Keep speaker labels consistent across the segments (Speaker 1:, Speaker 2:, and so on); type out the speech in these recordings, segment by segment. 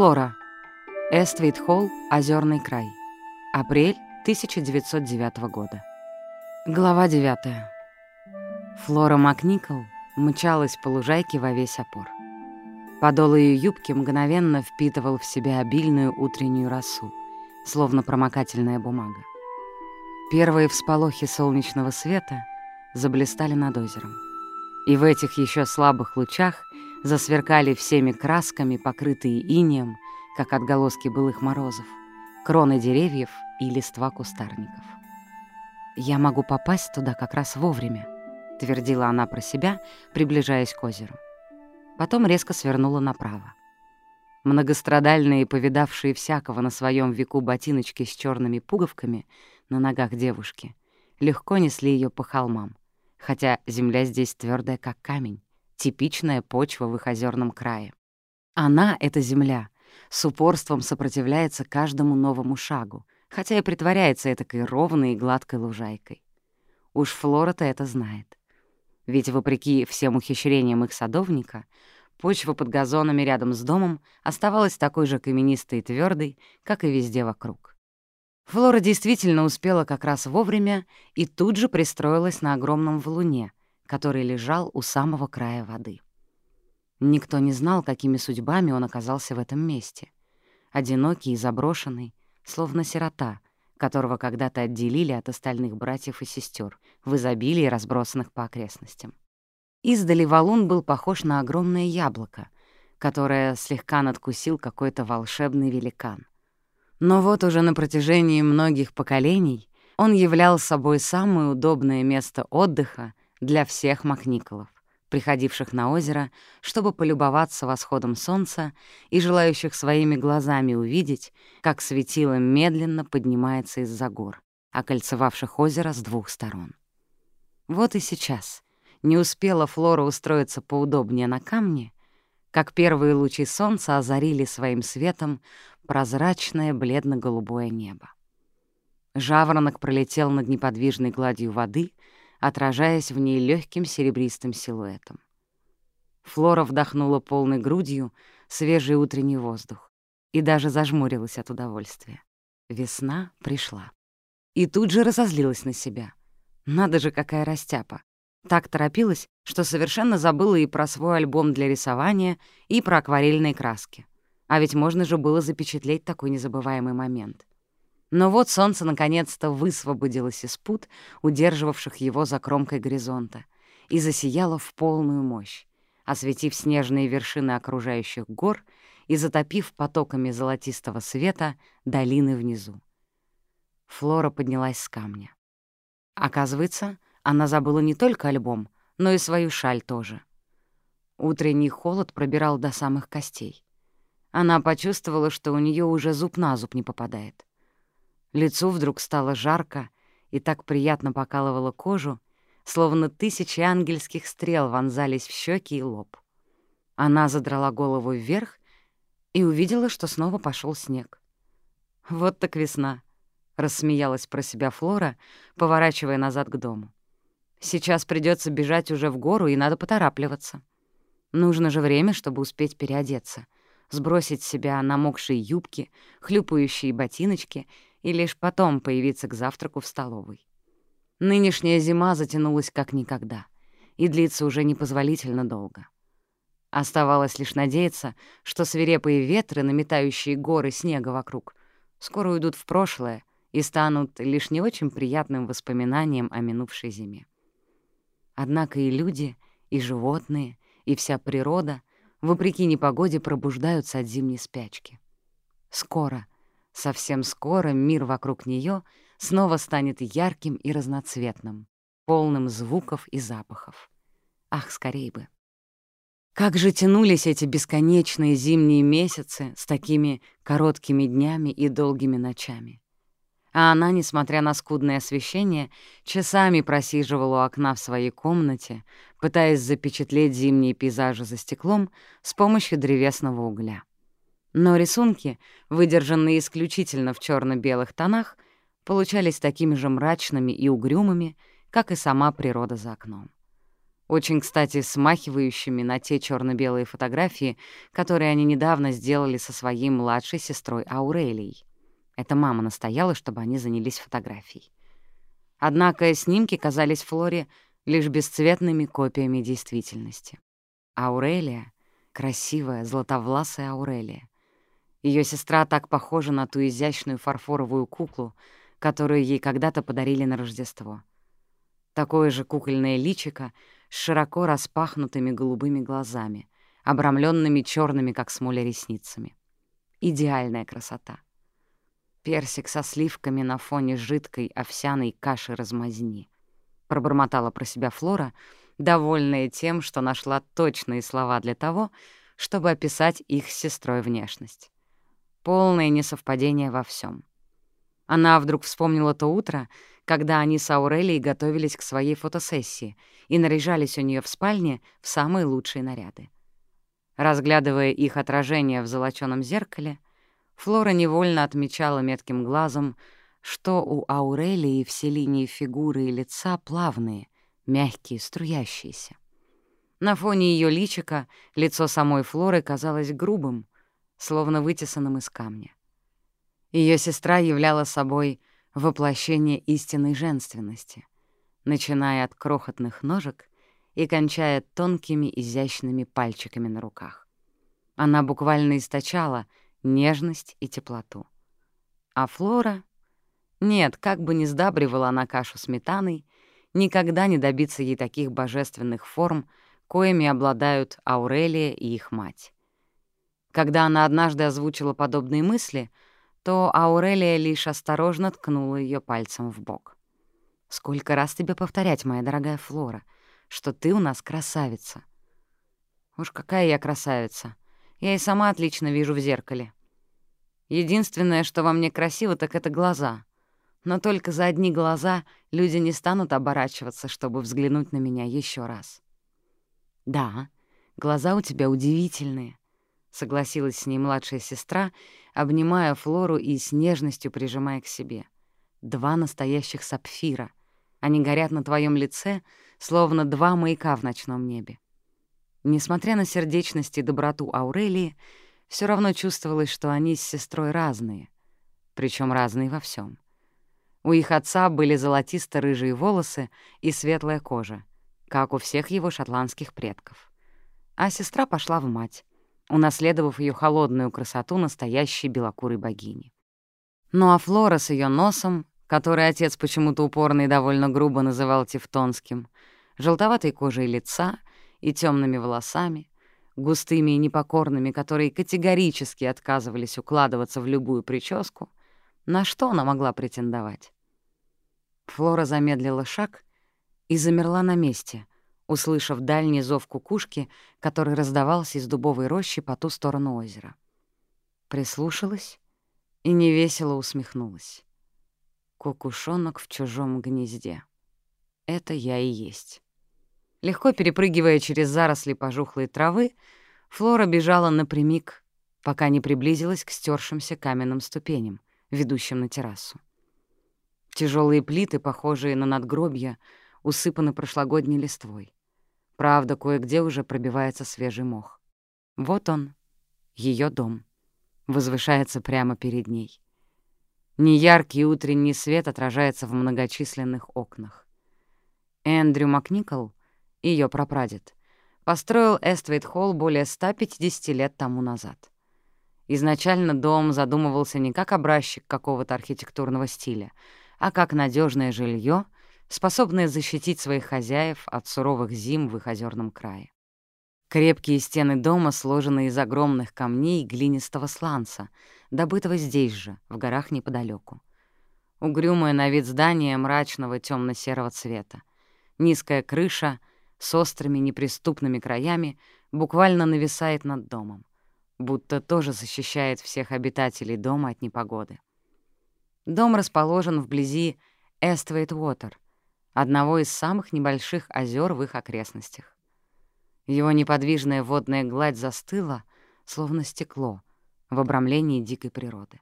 Speaker 1: Флора. Эствейт-Холл, Озерный край. Апрель 1909 года. Глава 9. Флора Макникол мчалась по лужайке во весь опор. Подол ее юбки мгновенно впитывал в себя обильную утреннюю росу, словно промокательная бумага. Первые всполохи солнечного света заблистали над озером. И в этих еще слабых лучах засверкали всеми красками, покрытые инеем, как отголоски былых морозов, кроны деревьев и листва кустарников. «Я могу попасть туда как раз вовремя», — твердила она про себя, приближаясь к озеру. Потом резко свернула направо. Многострадальные, повидавшие всякого на своем веку ботиночки с черными пуговками на ногах девушки, легко несли ее по холмам, хотя земля здесь твердая, как камень типичная почва в их озерном крае. Она, эта земля, с упорством сопротивляется каждому новому шагу, хотя и притворяется этакой ровной и гладкой лужайкой. Уж Флора-то это знает. Ведь, вопреки всем ухищрениям их садовника, почва под газонами рядом с домом оставалась такой же каменистой и твердой, как и везде вокруг. Флора действительно успела как раз вовремя и тут же пристроилась на огромном валуне, который лежал у самого края воды. Никто не знал, какими судьбами он оказался в этом месте. Одинокий и заброшенный, словно сирота, которого когда-то отделили от остальных братьев и сестер, в изобилии разбросанных по окрестностям. Издали валун был похож на огромное яблоко, которое слегка надкусил какой-то волшебный великан. Но вот уже на протяжении многих поколений он являл собой самое удобное место отдыха для всех Макниколов, приходивших на озеро, чтобы полюбоваться восходом солнца и желающих своими глазами увидеть, как светило медленно поднимается из-за гор, окольцевавших озеро с двух сторон. Вот и сейчас не успела Флора устроиться поудобнее на камне, как первые лучи солнца озарили своим светом прозрачное бледно-голубое небо. Жаворонок пролетел над неподвижной гладью воды — отражаясь в ней легким серебристым силуэтом. Флора вдохнула полной грудью свежий утренний воздух и даже зажмурилась от удовольствия. Весна пришла. И тут же разозлилась на себя. Надо же, какая растяпа. Так торопилась, что совершенно забыла и про свой альбом для рисования, и про акварельные краски. А ведь можно же было запечатлеть такой незабываемый момент. Но вот солнце наконец-то высвободилось из пут, удерживавших его за кромкой горизонта, и засияло в полную мощь, осветив снежные вершины окружающих гор и затопив потоками золотистого света долины внизу. Флора поднялась с камня. Оказывается, она забыла не только альбом, но и свою шаль тоже. Утренний холод пробирал до самых костей. Она почувствовала, что у нее уже зуб на зуб не попадает. Лицу вдруг стало жарко и так приятно покалывало кожу, словно тысячи ангельских стрел вонзались в щеки и лоб. Она задрала голову вверх и увидела, что снова пошел снег. «Вот так весна», — рассмеялась про себя Флора, поворачивая назад к дому. «Сейчас придется бежать уже в гору, и надо поторапливаться. Нужно же время, чтобы успеть переодеться, сбросить с себя намокшие юбки, хлюпающие ботиночки — и лишь потом появиться к завтраку в столовой. Нынешняя зима затянулась как никогда и длится уже непозволительно долго. Оставалось лишь надеяться, что свирепые ветры, наметающие горы снега вокруг, скоро уйдут в прошлое и станут лишь не очень приятным воспоминанием о минувшей зиме. Однако и люди, и животные, и вся природа, вопреки непогоде, пробуждаются от зимней спячки. Скоро, Совсем скоро мир вокруг нее снова станет ярким и разноцветным, полным звуков и запахов. Ах, скорей бы! Как же тянулись эти бесконечные зимние месяцы с такими короткими днями и долгими ночами. А она, несмотря на скудное освещение, часами просиживала у окна в своей комнате, пытаясь запечатлеть зимние пейзажи за стеклом с помощью древесного угля. Но рисунки, выдержанные исключительно в черно белых тонах, получались такими же мрачными и угрюмыми, как и сама природа за окном. очень, кстати, смахивающими на те черно белые фотографии, которые они недавно сделали со своей младшей сестрой Аурелией. Эта мама настояла, чтобы они занялись фотографией. Однако снимки казались Флоре лишь бесцветными копиями действительности. Аурелия — красивая, златовласая Аурелия. Ее сестра так похожа на ту изящную фарфоровую куклу, которую ей когда-то подарили на Рождество. Такое же кукольное личико с широко распахнутыми голубыми глазами, обрамленными черными, как смоля, ресницами. Идеальная красота. Персик со сливками на фоне жидкой овсяной каши-размазни. Пробормотала про себя Флора, довольная тем, что нашла точные слова для того, чтобы описать их с сестрой внешность. Полное несовпадение во всем. Она вдруг вспомнила то утро, когда они с Аурелией готовились к своей фотосессии и наряжались у нее в спальне в самые лучшие наряды. Разглядывая их отражение в золочёном зеркале, Флора невольно отмечала метким глазом, что у Аурелии все линии фигуры и лица плавные, мягкие, струящиеся. На фоне ее личика лицо самой Флоры казалось грубым, словно вытесанным из камня. Ее сестра являла собой воплощение истинной женственности, начиная от крохотных ножек и кончая тонкими изящными пальчиками на руках. Она буквально источала нежность и теплоту. А Флора... Нет, как бы ни сдабривала она кашу сметаной, никогда не добиться ей таких божественных форм, коими обладают Аурелия и их мать. Когда она однажды озвучила подобные мысли — то Аурелия лишь осторожно ткнула ее пальцем в бок. «Сколько раз тебе повторять, моя дорогая Флора, что ты у нас красавица?» «Уж какая я красавица! Я и сама отлично вижу в зеркале. Единственное, что во мне красиво, так это глаза. Но только за одни глаза люди не станут оборачиваться, чтобы взглянуть на меня еще раз». «Да, глаза у тебя удивительные», — согласилась с ней младшая сестра, обнимая Флору и с нежностью прижимая к себе. «Два настоящих сапфира. Они горят на твоем лице, словно два маяка в ночном небе». Несмотря на сердечность и доброту Аурелии, все равно чувствовалось, что они с сестрой разные, причем разные во всем. У их отца были золотисто-рыжие волосы и светлая кожа, как у всех его шотландских предков. А сестра пошла в мать унаследовав ее холодную красоту настоящей белокурой богини. Ну а Флора с ее носом, который отец почему-то упорно и довольно грубо называл тевтонским, желтоватой кожей лица и темными волосами, густыми и непокорными, которые категорически отказывались укладываться в любую прическу, на что она могла претендовать? Флора замедлила шаг и замерла на месте, услышав дальний зов кукушки, который раздавался из дубовой рощи по ту сторону озера. Прислушалась и невесело усмехнулась. Кукушонок в чужом гнезде. Это я и есть. Легко перепрыгивая через заросли пожухлой травы, Флора бежала напрямик, пока не приблизилась к стёршимся каменным ступеням, ведущим на террасу. Тяжелые плиты, похожие на надгробья, усыпаны прошлогодней листвой. Правда, кое-где уже пробивается свежий мох. Вот он, ее дом, возвышается прямо перед ней. Неяркий утренний свет отражается в многочисленных окнах. Эндрю Макникол, ее прапрадед, построил Эствейт-Холл более 150 лет тому назад. Изначально дом задумывался не как образчик какого-то архитектурного стиля, а как надежное жилье — способные защитить своих хозяев от суровых зим в их озерном крае. Крепкие стены дома сложены из огромных камней глинистого сланца, добытого здесь же, в горах неподалеку. Угрюмое на вид здание мрачного темно серого цвета. Низкая крыша с острыми неприступными краями буквально нависает над домом, будто тоже защищает всех обитателей дома от непогоды. Дом расположен вблизи Эствейт-Уотер, одного из самых небольших озер в их окрестностях. Его неподвижная водная гладь застыла, словно стекло, в обрамлении дикой природы.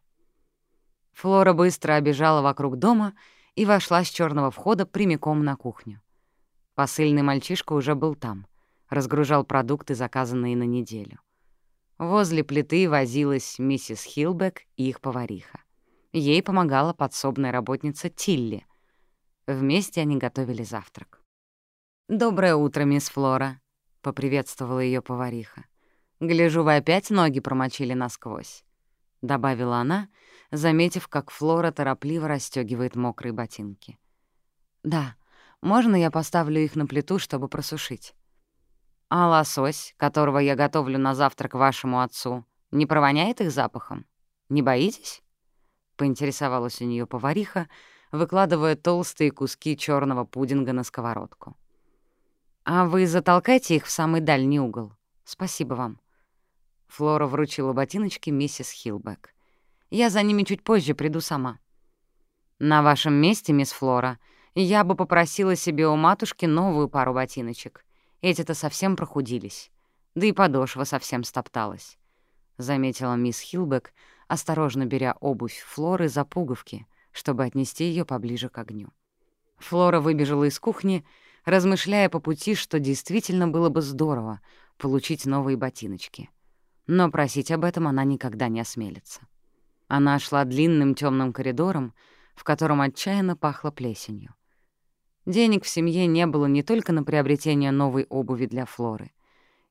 Speaker 1: Флора быстро обежала вокруг дома и вошла с черного входа прямиком на кухню. Посыльный мальчишка уже был там, разгружал продукты, заказанные на неделю. Возле плиты возилась миссис Хилбек и их повариха. Ей помогала подсобная работница Тилли. Вместе они готовили завтрак. «Доброе утро, мисс Флора», — поприветствовала ее повариха. «Гляжу, вы опять ноги промочили насквозь», — добавила она, заметив, как Флора торопливо расстёгивает мокрые ботинки. «Да, можно я поставлю их на плиту, чтобы просушить?» «А лосось, которого я готовлю на завтрак вашему отцу, не провоняет их запахом? Не боитесь?» — поинтересовалась у нее повариха, выкладывая толстые куски черного пудинга на сковородку. «А вы затолкайте их в самый дальний угол. Спасибо вам». Флора вручила ботиночки миссис Хилбек. «Я за ними чуть позже приду сама». «На вашем месте, мисс Флора, я бы попросила себе у матушки новую пару ботиночек. Эти-то совсем прохудились. Да и подошва совсем стопталась», — заметила мисс Хилбек, осторожно беря обувь Флоры за пуговки, чтобы отнести ее поближе к огню. Флора выбежала из кухни, размышляя по пути, что действительно было бы здорово получить новые ботиночки. Но просить об этом она никогда не осмелится. Она шла длинным темным коридором, в котором отчаянно пахло плесенью. Денег в семье не было не только на приобретение новой обуви для Флоры.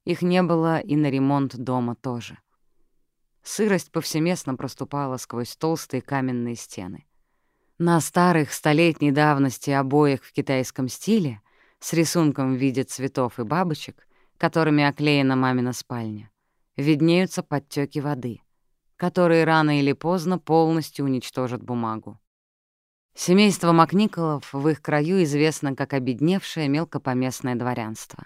Speaker 1: Их не было и на ремонт дома тоже. Сырость повсеместно проступала сквозь толстые каменные стены. На старых столетней давности обоях в китайском стиле с рисунком в виде цветов и бабочек, которыми оклеена мамина спальня, виднеются подтеки воды, которые рано или поздно полностью уничтожат бумагу. Семейство Макниколов в их краю известно как обедневшее мелкопоместное дворянство.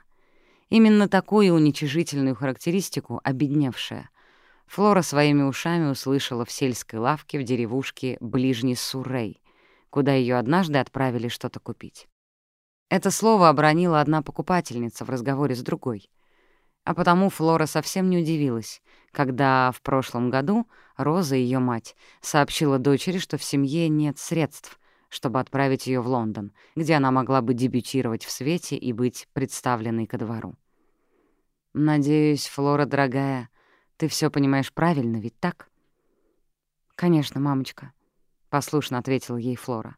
Speaker 1: Именно такую уничижительную характеристику «обедневшее» Флора своими ушами услышала в сельской лавке в деревушке ближний Суррей, куда ее однажды отправили что-то купить. Это слово обронила одна покупательница в разговоре с другой — а потому Флора совсем не удивилась, когда в прошлом году Роза, ее мать, сообщила дочери, что в семье нет средств, чтобы отправить ее в Лондон, где она могла бы дебютировать в свете и быть представленной ко двору. «Надеюсь, Флора, дорогая, ты все понимаешь правильно, ведь так?» «Конечно, мамочка», — послушно ответила ей Флора.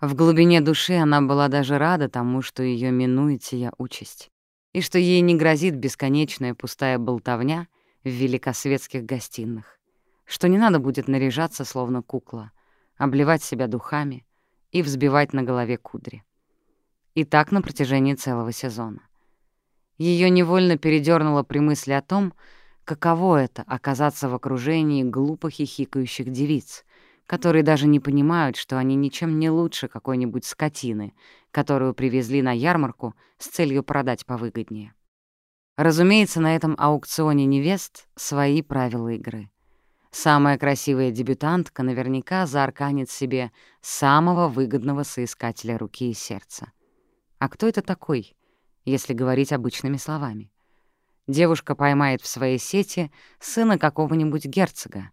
Speaker 1: В глубине души она была даже рада тому, что ее минует сия участь и что ей не грозит бесконечная пустая болтовня в великосветских гостиных, что не надо будет наряжаться, словно кукла, обливать себя духами и взбивать на голове кудри. И так на протяжении целого сезона. Ее невольно передернуло при мысли о том, каково это — оказаться в окружении глупо хихикающих девиц, которые даже не понимают, что они ничем не лучше какой-нибудь скотины, которую привезли на ярмарку с целью продать повыгоднее. Разумеется, на этом аукционе невест свои правила игры. Самая красивая дебютантка наверняка заарканит себе самого выгодного соискателя руки и сердца. А кто это такой, если говорить обычными словами? Девушка поймает в своей сети сына какого-нибудь герцога,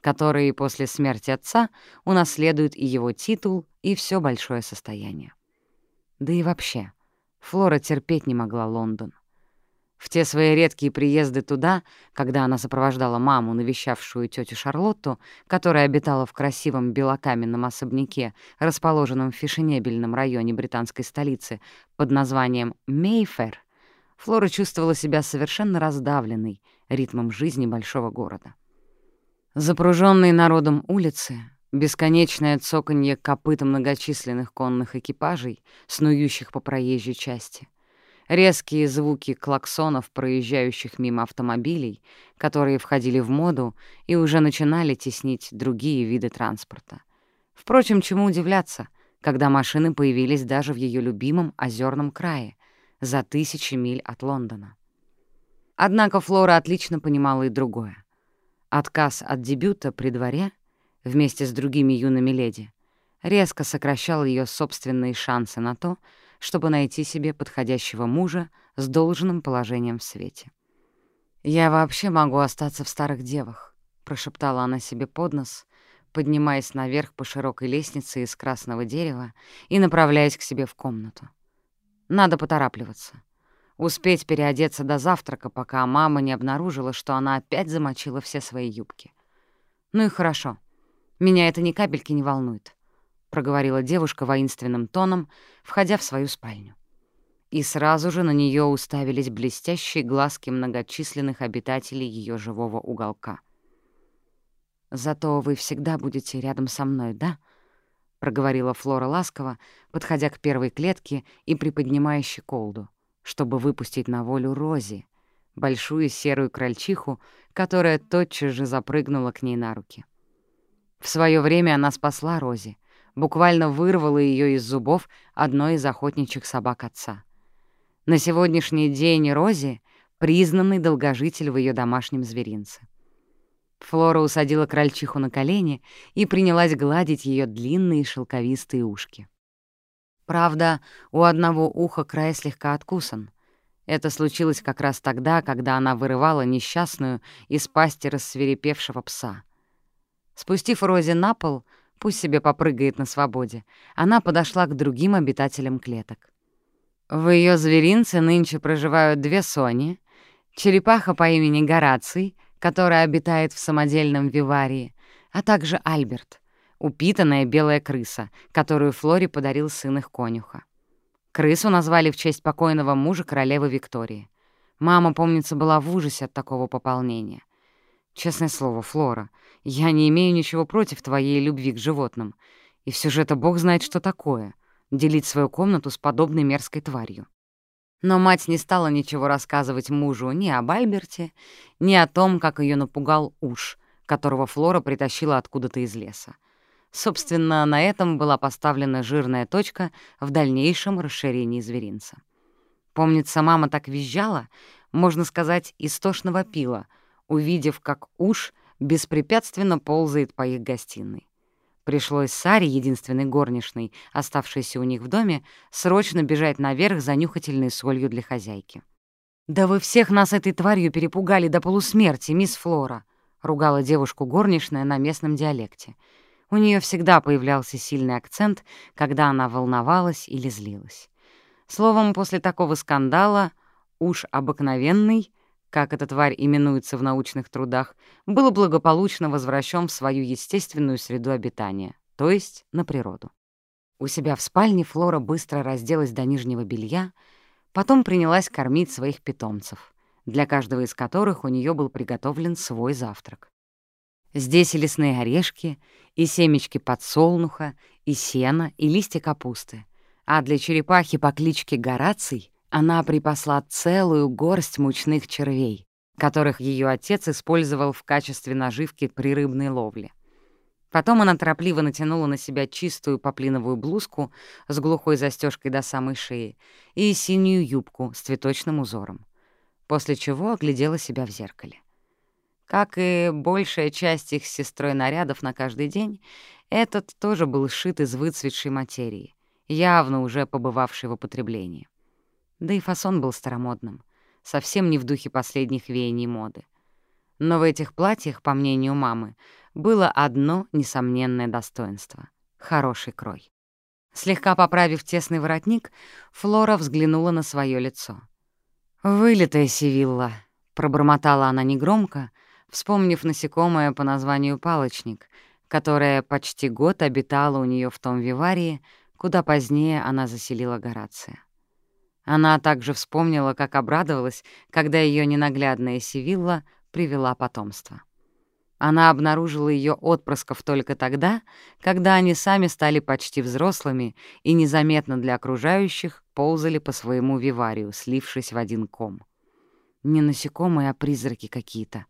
Speaker 1: который после смерти отца унаследует и его титул, и все большое состояние. Да и вообще, Флора терпеть не могла Лондон. В те свои редкие приезды туда, когда она сопровождала маму, навещавшую тетю Шарлотту, которая обитала в красивом белокаменном особняке, расположенном в фешенебельном районе британской столицы под названием Мейфер, Флора чувствовала себя совершенно раздавленной ритмом жизни большого города. Запруженные народом улицы, бесконечное цоканье копыта многочисленных конных экипажей, снующих по проезжей части, резкие звуки клаксонов, проезжающих мимо автомобилей, которые входили в моду и уже начинали теснить другие виды транспорта. Впрочем, чему удивляться, когда машины появились даже в ее любимом озерном крае, за тысячи миль от Лондона. Однако Флора отлично понимала и другое. Отказ от дебюта при дворе вместе с другими юными леди резко сокращал ее собственные шансы на то, чтобы найти себе подходящего мужа с должным положением в свете. «Я вообще могу остаться в старых девах», — прошептала она себе под нос, поднимаясь наверх по широкой лестнице из красного дерева и направляясь к себе в комнату. Надо поторапливаться. Успеть переодеться до завтрака, пока мама не обнаружила, что она опять замочила все свои юбки. Ну и хорошо. Меня это ни капельки не волнует, — проговорила девушка воинственным тоном, входя в свою спальню. И сразу же на нее уставились блестящие глазки многочисленных обитателей ее живого уголка. «Зато вы всегда будете рядом со мной, да?» — проговорила Флора ласково, подходя к первой клетке и приподнимая щеколду, чтобы выпустить на волю Рози, большую серую крольчиху, которая тотчас же запрыгнула к ней на руки. В свое время она спасла Рози, буквально вырвала ее из зубов одной из охотничьих собак отца. На сегодняшний день Рози — признанный долгожитель в ее домашнем зверинце. Флора усадила крольчиху на колени и принялась гладить ее длинные шелковистые ушки. Правда, у одного уха край слегка откусан. Это случилось как раз тогда, когда она вырывала несчастную из пасти рассверепевшего пса. Спустив Рози на пол, пусть себе попрыгает на свободе, она подошла к другим обитателям клеток. В ее зверинце нынче проживают две Сони, черепаха по имени Гораций — которая обитает в самодельном виварии, а также Альберт, упитанная белая крыса, которую Флори подарил сын их конюха. Крысу назвали в честь покойного мужа королевы Виктории. Мама, помнится, была в ужасе от такого пополнения. Честное слово, Флора, я не имею ничего против твоей любви к животным. И все же это бог знает, что такое — делить свою комнату с подобной мерзкой тварью. Но мать не стала ничего рассказывать мужу ни об Альберте, ни о том, как ее напугал уж, которого Флора притащила откуда-то из леса. Собственно, на этом была поставлена жирная точка в дальнейшем расширении зверинца. Помнится, мама так визжала, можно сказать, истошного пила, увидев, как уж беспрепятственно ползает по их гостиной. Пришлось Саре, единственной горничной, оставшейся у них в доме, срочно бежать наверх за нюхательной солью для хозяйки. «Да вы всех нас этой тварью перепугали до полусмерти, мисс Флора», — ругала девушку горничная на местном диалекте. У нее всегда появлялся сильный акцент, когда она волновалась или злилась. Словом, после такого скандала уж обыкновенный как эта тварь именуется в научных трудах, был благополучно возвращен в свою естественную среду обитания, то есть на природу. У себя в спальне Флора быстро разделась до нижнего белья, потом принялась кормить своих питомцев, для каждого из которых у нее был приготовлен свой завтрак. Здесь и лесные орешки, и семечки подсолнуха, и сено, и листья капусты, а для черепахи по кличке Гораций она припасла целую горсть мучных червей, которых ее отец использовал в качестве наживки при рыбной ловле. Потом она торопливо натянула на себя чистую поплиновую блузку с глухой застежкой до самой шеи и синюю юбку с цветочным узором, после чего оглядела себя в зеркале. Как и большая часть их с сестрой нарядов на каждый день, этот тоже был сшит из выцветшей материи, явно уже побывавшей в употреблении. Да и фасон был старомодным, совсем не в духе последних веяний моды. Но в этих платьях, по мнению мамы, было одно несомненное достоинство — хороший крой. Слегка поправив тесный воротник, Флора взглянула на свое лицо. «Вылитая Сивилла», — пробормотала она негромко, вспомнив насекомое по названию палочник, которое почти год обитало у нее в том виварии, куда позднее она заселила Горация. Она также вспомнила, как обрадовалась, когда ее ненаглядная Сивилла привела потомство. Она обнаружила ее отпрысков только тогда, когда они сами стали почти взрослыми и незаметно для окружающих ползали по своему виварию, слившись в один ком. Не насекомые, а призраки какие-то.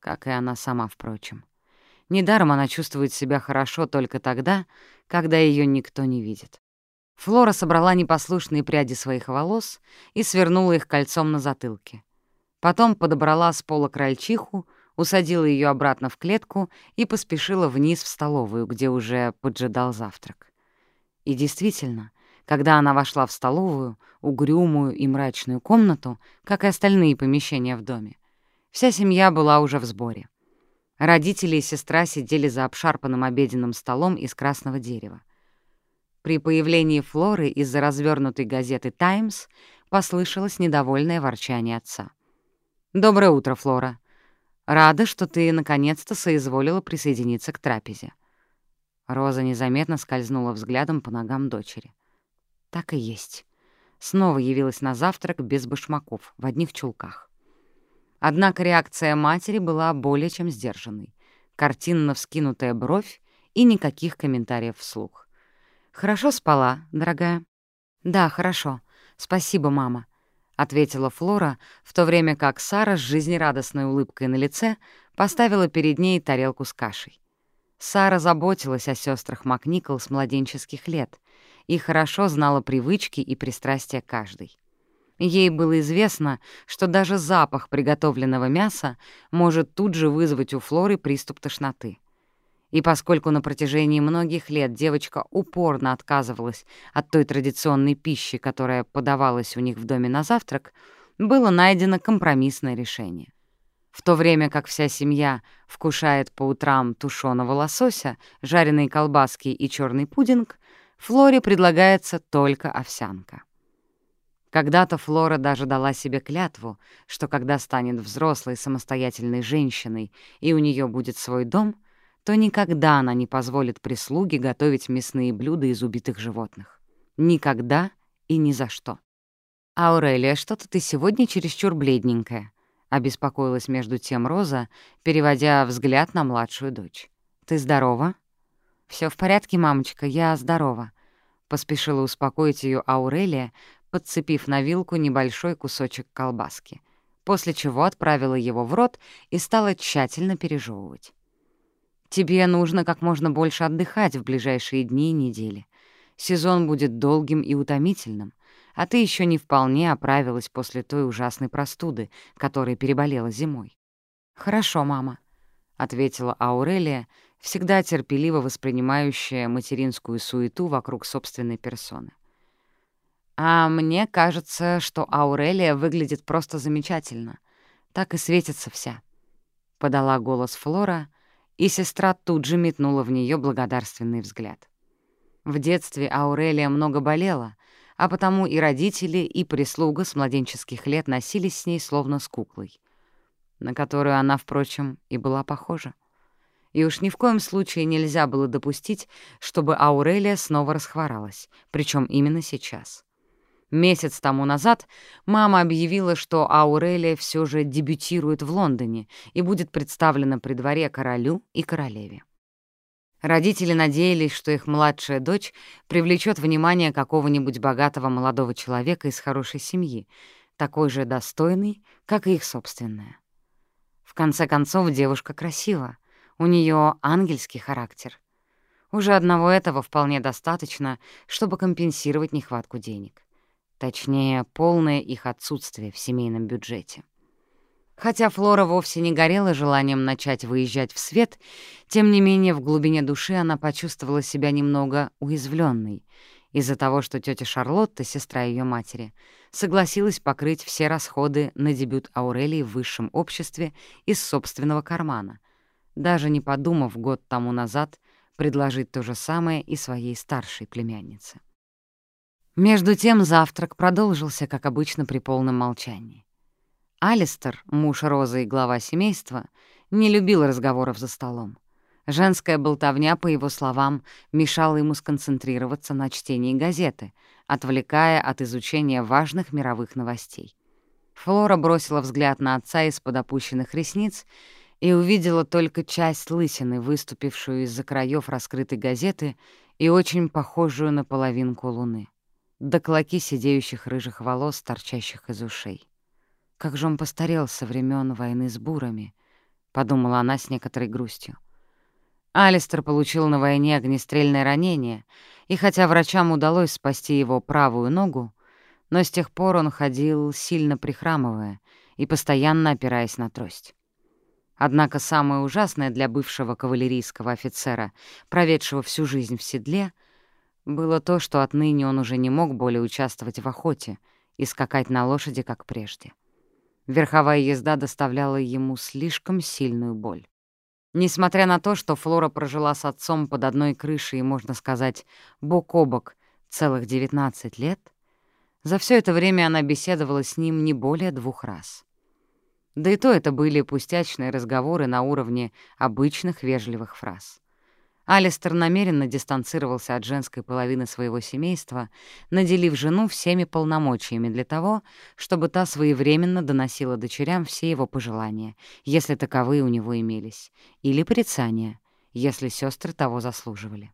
Speaker 1: Как и она сама, впрочем. Недаром она чувствует себя хорошо только тогда, когда ее никто не видит. Флора собрала непослушные пряди своих волос и свернула их кольцом на затылке. Потом подобрала с пола крольчиху, усадила ее обратно в клетку и поспешила вниз в столовую, где уже поджидал завтрак. И действительно, когда она вошла в столовую, угрюмую и мрачную комнату, как и остальные помещения в доме, вся семья была уже в сборе. Родители и сестра сидели за обшарпанным обеденным столом из красного дерева. При появлении Флоры из-за развернутой газеты «Таймс» послышалось недовольное ворчание отца. «Доброе утро, Флора. Рада, что ты наконец-то соизволила присоединиться к трапезе». Роза незаметно скользнула взглядом по ногам дочери. Так и есть. Снова явилась на завтрак без башмаков, в одних чулках. Однако реакция матери была более чем сдержанной. Картинно вскинутая бровь и никаких комментариев вслух. «Хорошо спала, дорогая?» «Да, хорошо. Спасибо, мама», — ответила Флора, в то время как Сара с жизнерадостной улыбкой на лице поставила перед ней тарелку с кашей. Сара заботилась о сестрах Макникол с младенческих лет и хорошо знала привычки и пристрастия каждой. Ей было известно, что даже запах приготовленного мяса может тут же вызвать у Флоры приступ тошноты. И поскольку на протяжении многих лет девочка упорно отказывалась от той традиционной пищи, которая подавалась у них в доме на завтрак, было найдено компромиссное решение. В то время как вся семья вкушает по утрам тушеного лосося, жареные колбаски и черный пудинг, Флоре предлагается только овсянка. Когда-то Флора даже дала себе клятву, что когда станет взрослой самостоятельной женщиной и у нее будет свой дом — то никогда она не позволит прислуге готовить мясные блюда из убитых животных. Никогда и ни за что. «Аурелия, что-то ты сегодня чересчур бледненькая», — обеспокоилась между тем Роза, переводя взгляд на младшую дочь. «Ты здорова?» Все в порядке, мамочка, я здорова», — поспешила успокоить ее Аурелия, подцепив на вилку небольшой кусочек колбаски, после чего отправила его в рот и стала тщательно пережевывать. Тебе нужно как можно больше отдыхать в ближайшие дни и недели. Сезон будет долгим и утомительным, а ты еще не вполне оправилась после той ужасной простуды, которой переболела зимой. «Хорошо, мама», — ответила Аурелия, всегда терпеливо воспринимающая материнскую суету вокруг собственной персоны. «А мне кажется, что Аурелия выглядит просто замечательно. Так и светится вся», — подала голос Флора, и сестра тут же метнула в нее благодарственный взгляд. В детстве Аурелия много болела, а потому и родители, и прислуга с младенческих лет носились с ней словно с куклой, на которую она, впрочем, и была похожа. И уж ни в коем случае нельзя было допустить, чтобы Аурелия снова расхворалась, причем именно сейчас. Месяц тому назад мама объявила, что Аурелия все же дебютирует в Лондоне и будет представлена при дворе королю и королеве. Родители надеялись, что их младшая дочь привлечет внимание какого-нибудь богатого молодого человека из хорошей семьи, такой же достойный, как и их собственная. В конце концов, девушка красива, у нее ангельский характер. Уже одного этого вполне достаточно, чтобы компенсировать нехватку денег. Точнее, полное их отсутствие в семейном бюджете. Хотя Флора вовсе не горела желанием начать выезжать в свет, тем не менее в глубине души она почувствовала себя немного уязвленной из-за того, что тетя Шарлотта, сестра ее матери, согласилась покрыть все расходы на дебют Аурелии в высшем обществе из собственного кармана, даже не подумав год тому назад предложить то же самое и своей старшей племяннице. Между тем завтрак продолжился, как обычно, при полном молчании. Алистер, муж Розы и глава семейства, не любил разговоров за столом. Женская болтовня, по его словам, мешала ему сконцентрироваться на чтении газеты, отвлекая от изучения важных мировых новостей. Флора бросила взгляд на отца из-под опущенных ресниц и увидела только часть лысины, выступившую из-за краев раскрытой газеты и очень похожую на половинку луны до клоки сидеющих рыжих волос, торчащих из ушей. «Как же он постарел со времен войны с бурами», — подумала она с некоторой грустью. Алистер получил на войне огнестрельное ранение, и хотя врачам удалось спасти его правую ногу, но с тех пор он ходил, сильно прихрамывая и постоянно опираясь на трость. Однако самое ужасное для бывшего кавалерийского офицера, проведшего всю жизнь в седле — было то, что отныне он уже не мог более участвовать в охоте и скакать на лошади, как прежде. Верховая езда доставляла ему слишком сильную боль. Несмотря на то, что Флора прожила с отцом под одной крышей и, можно сказать, бок о бок целых 19 лет, за все это время она беседовала с ним не более двух раз. Да и то это были пустячные разговоры на уровне обычных вежливых фраз. Алистер намеренно дистанцировался от женской половины своего семейства, наделив жену всеми полномочиями для того, чтобы та своевременно доносила дочерям все его пожелания, если таковые у него имелись, или порицания, если сестры того заслуживали.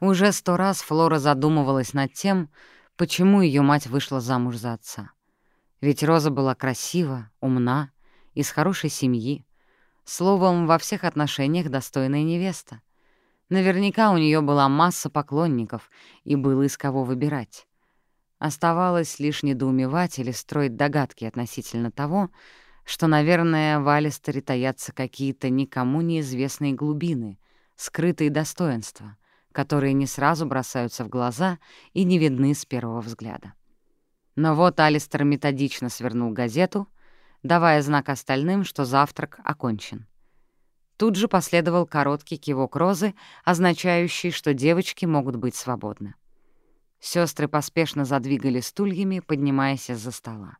Speaker 1: Уже сто раз Флора задумывалась над тем, почему ее мать вышла замуж за отца. Ведь Роза была красива, умна, из хорошей семьи, словом, во всех отношениях достойная невеста. Наверняка у нее была масса поклонников, и было из кого выбирать. Оставалось лишь недоумевать или строить догадки относительно того, что, наверное, в Алистере таятся какие-то никому неизвестные глубины, скрытые достоинства, которые не сразу бросаются в глаза и не видны с первого взгляда. Но вот Алистер методично свернул газету, давая знак остальным, что завтрак окончен. Тут же последовал короткий кивок Розы, означающий, что девочки могут быть свободны. Сестры поспешно задвигали стульями, поднимаясь из-за стола.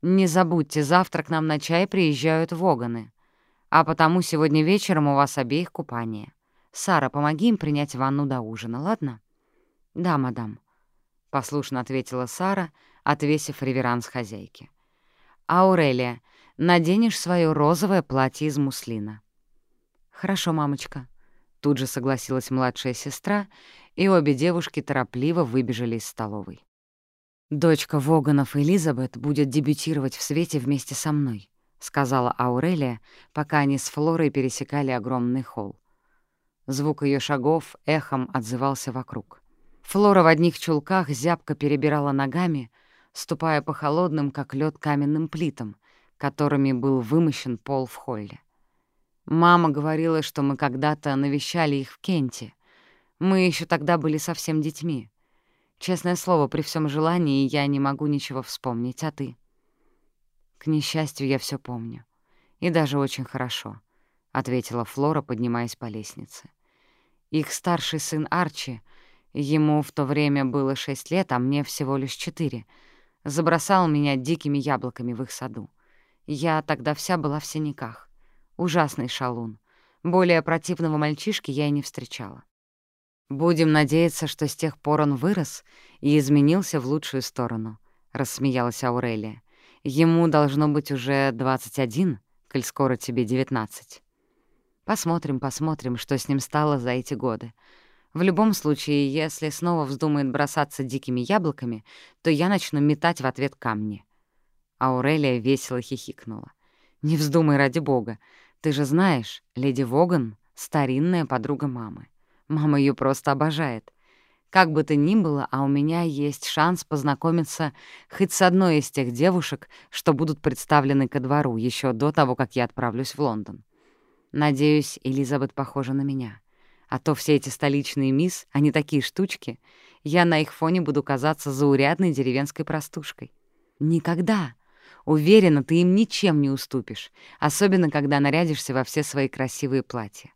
Speaker 1: «Не забудьте, завтра к нам на чай приезжают воганы, а потому сегодня вечером у вас обеих купание. Сара, помоги им принять ванну до ужина, ладно?» «Да, мадам», — послушно ответила Сара, отвесив реверанс хозяйке. «Аурелия, наденешь свое розовое платье из муслина». «Хорошо, мамочка», — тут же согласилась младшая сестра, и обе девушки торопливо выбежали из столовой. «Дочка Воганов Элизабет будет дебютировать в свете вместе со мной», — сказала Аурелия, пока они с Флорой пересекали огромный холл. Звук ее шагов эхом отзывался вокруг. Флора в одних чулках зябко перебирала ногами, ступая по холодным, как лед каменным плитам, которыми был вымощен пол в холле. Мама говорила, что мы когда-то навещали их в Кенте. Мы еще тогда были совсем детьми. Честное слово, при всем желании я не могу ничего вспомнить, а ты? К несчастью, я все помню. И даже очень хорошо, — ответила Флора, поднимаясь по лестнице. Их старший сын Арчи, ему в то время было шесть лет, а мне всего лишь четыре, забросал меня дикими яблоками в их саду. Я тогда вся была в синяках. Ужасный шалун. Более противного мальчишки я и не встречала. «Будем надеяться, что с тех пор он вырос и изменился в лучшую сторону», — рассмеялась Аурелия. «Ему должно быть уже 21, коль скоро тебе 19. Посмотрим, посмотрим, что с ним стало за эти годы. В любом случае, если снова вздумает бросаться дикими яблоками, то я начну метать в ответ камни». Аурелия весело хихикнула. «Не вздумай ради бога. Ты же знаешь, леди Воган — старинная подруга мамы. Мама ее просто обожает. Как бы то ни было, а у меня есть шанс познакомиться хоть с одной из тех девушек, что будут представлены ко двору еще до того, как я отправлюсь в Лондон. Надеюсь, Элизабет похожа на меня. А то все эти столичные мисс, они такие штучки, я на их фоне буду казаться заурядной деревенской простушкой. Никогда, Уверена, ты им ничем не уступишь, особенно когда нарядишься во все свои красивые платья.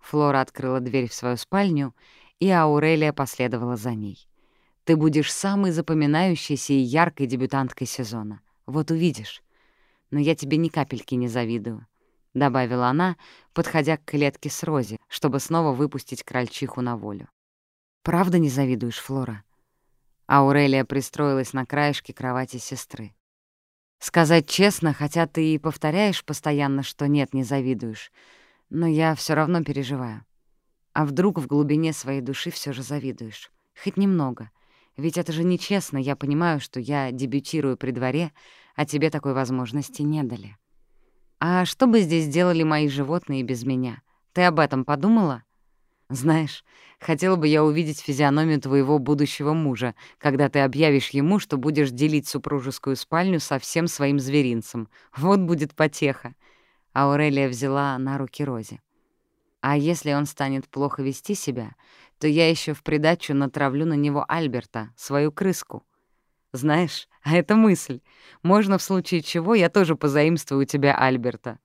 Speaker 1: Флора открыла дверь в свою спальню, и Аурелия последовала за ней. Ты будешь самой запоминающейся и яркой дебютанткой сезона. Вот увидишь. Но я тебе ни капельки не завидую», — добавила она, подходя к клетке с Рози, чтобы снова выпустить крольчиху на волю. «Правда не завидуешь, Флора?» Аурелия пристроилась на краешке кровати сестры. Сказать честно, хотя ты и повторяешь постоянно, что нет, не завидуешь, но я все равно переживаю. А вдруг в глубине своей души все же завидуешь? Хоть немного. Ведь это же нечестно, я понимаю, что я дебютирую при дворе, а тебе такой возможности не дали. А что бы здесь делали мои животные без меня? Ты об этом подумала? Знаешь, хотела бы я увидеть физиономию твоего будущего мужа, когда ты объявишь ему, что будешь делить супружескую спальню со всем своим зверинцем. Вот будет потеха. Аурелия взяла на руки Рози. А если он станет плохо вести себя, то я еще в придачу натравлю на него Альберта, свою крыску. Знаешь, а это мысль. Можно в случае чего я тоже позаимствую у тебя Альберта.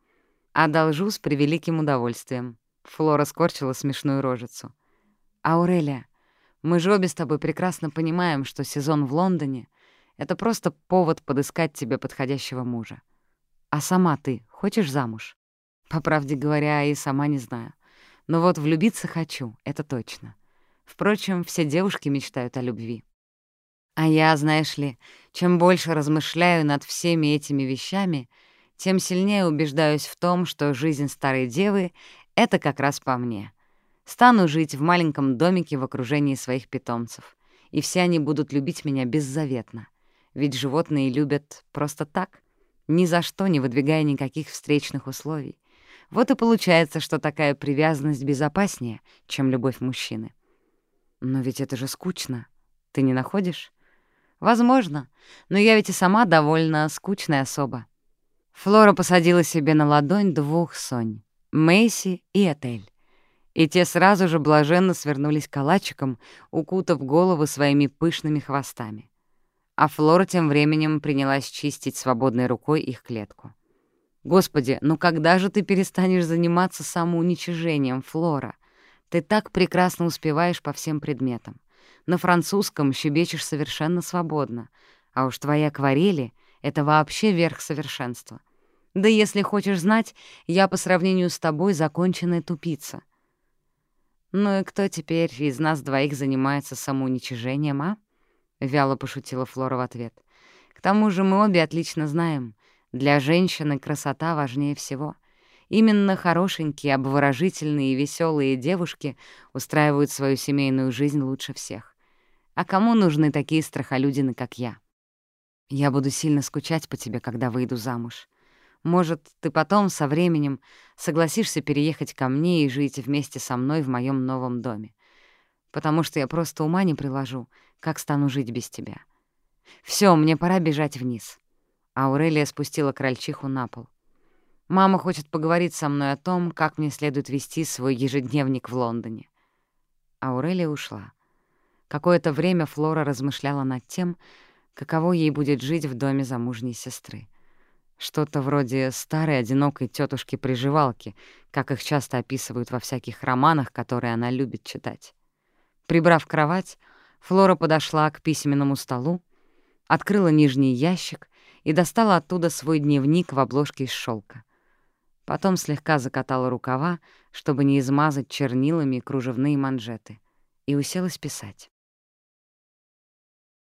Speaker 1: «Одолжу с превеликим удовольствием». Флора скорчила смешную рожицу. «Аурелия, мы же обе с тобой прекрасно понимаем, что сезон в Лондоне — это просто повод подыскать тебе подходящего мужа. А сама ты хочешь замуж? По правде говоря, и сама не знаю. Но вот влюбиться хочу, это точно. Впрочем, все девушки мечтают о любви. А я, знаешь ли, чем больше размышляю над всеми этими вещами, тем сильнее убеждаюсь в том, что жизнь старой девы — это как раз по мне. Стану жить в маленьком домике в окружении своих питомцев, и все они будут любить меня беззаветно. Ведь животные любят просто так, ни за что не выдвигая никаких встречных условий. Вот и получается, что такая привязанность безопаснее, чем любовь мужчины. Но ведь это же скучно. Ты не находишь? Возможно, но я ведь и сама довольно скучная особа. Флора посадила себе на ладонь двух Сонь — Мэйси и Этель. И те сразу же блаженно свернулись калачиком, укутав головы своими пышными хвостами. А Флора тем временем принялась чистить свободной рукой их клетку. «Господи, ну когда же ты перестанешь заниматься самоуничижением, Флора? Ты так прекрасно успеваешь по всем предметам. На французском щебечешь совершенно свободно, а уж твои акварели — это вообще верх совершенства. Да если хочешь знать, я по сравнению с тобой законченная тупица. Ну и кто теперь из нас двоих занимается самоуничижением, а? Вяло пошутила Флора в ответ. К тому же мы обе отлично знаем, для женщины красота важнее всего. Именно хорошенькие, обворожительные и веселые девушки устраивают свою семейную жизнь лучше всех. А кому нужны такие страхолюдины, как я? Я буду сильно скучать по тебе, когда выйду замуж. Может, ты потом, со временем, согласишься переехать ко мне и жить вместе со мной в моем новом доме. Потому что я просто ума не приложу, как стану жить без тебя. Все, мне пора бежать вниз. Аурелия спустила крольчиху на пол. Мама хочет поговорить со мной о том, как мне следует вести свой ежедневник в Лондоне. Аурелия ушла. Какое-то время Флора размышляла над тем, каково ей будет жить в доме замужней сестры. Что-то вроде старой одинокой тетушки приживалки как их часто описывают во всяких романах, которые она любит читать. Прибрав кровать, Флора подошла к письменному столу, открыла нижний ящик и достала оттуда свой дневник в обложке из шелка. Потом слегка закатала рукава, чтобы не измазать чернилами кружевные манжеты, и уселась писать.